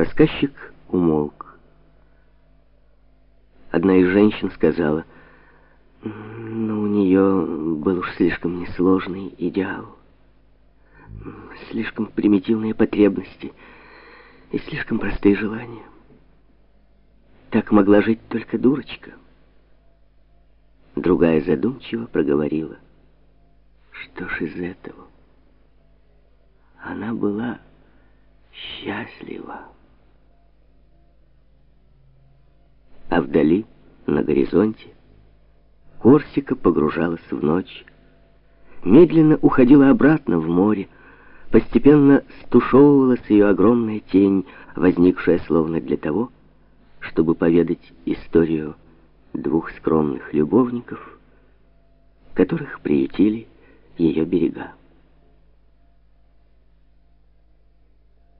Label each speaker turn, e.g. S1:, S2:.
S1: Рассказчик умолк. Одна из женщин сказала, «Ну, у нее был уж слишком несложный идеал, слишком примитивные потребности и слишком простые желания. Так могла жить только дурочка». Другая задумчиво проговорила, «Что ж из этого?» Она была счастлива. Вдали, на горизонте, Корсика погружалась в ночь, медленно уходила обратно в море, постепенно стушевывалась ее огромная тень, возникшая словно для того, чтобы поведать историю двух скромных любовников, которых приютили ее берега.